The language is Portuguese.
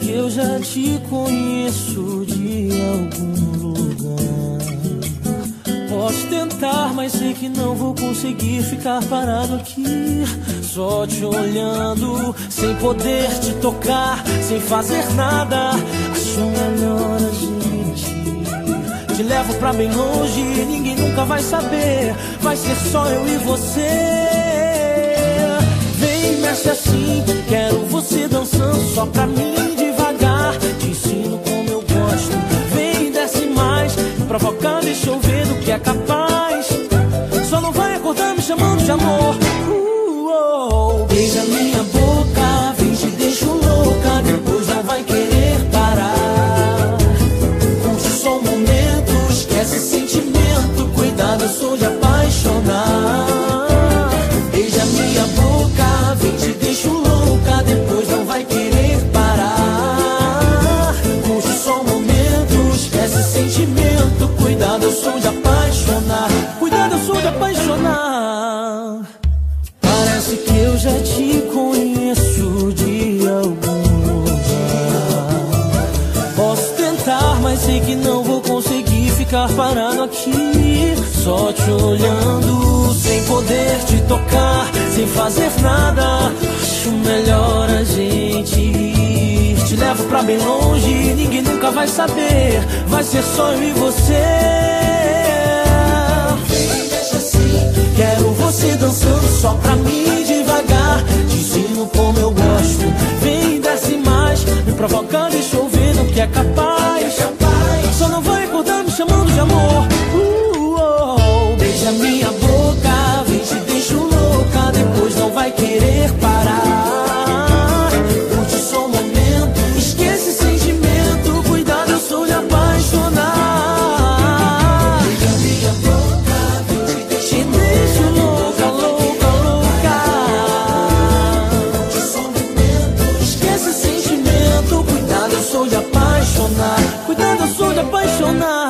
Que eu já te conheço de algum lugar. Posso tentar, mas sei que não vou conseguir ficar parado aqui. Só te olhando, sem poder te tocar, sem fazer nada. Acho melhor a gente. Te levo pra bem longe, ninguém nunca vai saber. Vai ser só eu e você mexe assim. Quero você dançando só pra mim de amor. Uh, oh. Beija minha boca, vem te deixo louca. Depois não vai querer parar. Curte só um momento, esquece sentimento. Cuidado, eu sou de apaixonar. Beija minha boca, vem te deixo louca, depois não vai querer parar. Curte só um momento, esquece sentimento. Cuidado, eu sou de apaixonar. Sei que não vou conseguir ficar parado aqui. Só te olhando, sem poder te tocar, sem fazer nada. Acho melhor a gente ir. Te levo pra bem longe, ninguém nunca vai saber. Vai ser só eu e você. Cuidado, eu sou de apaixonar. Cuidado, eu sou de apaixonar.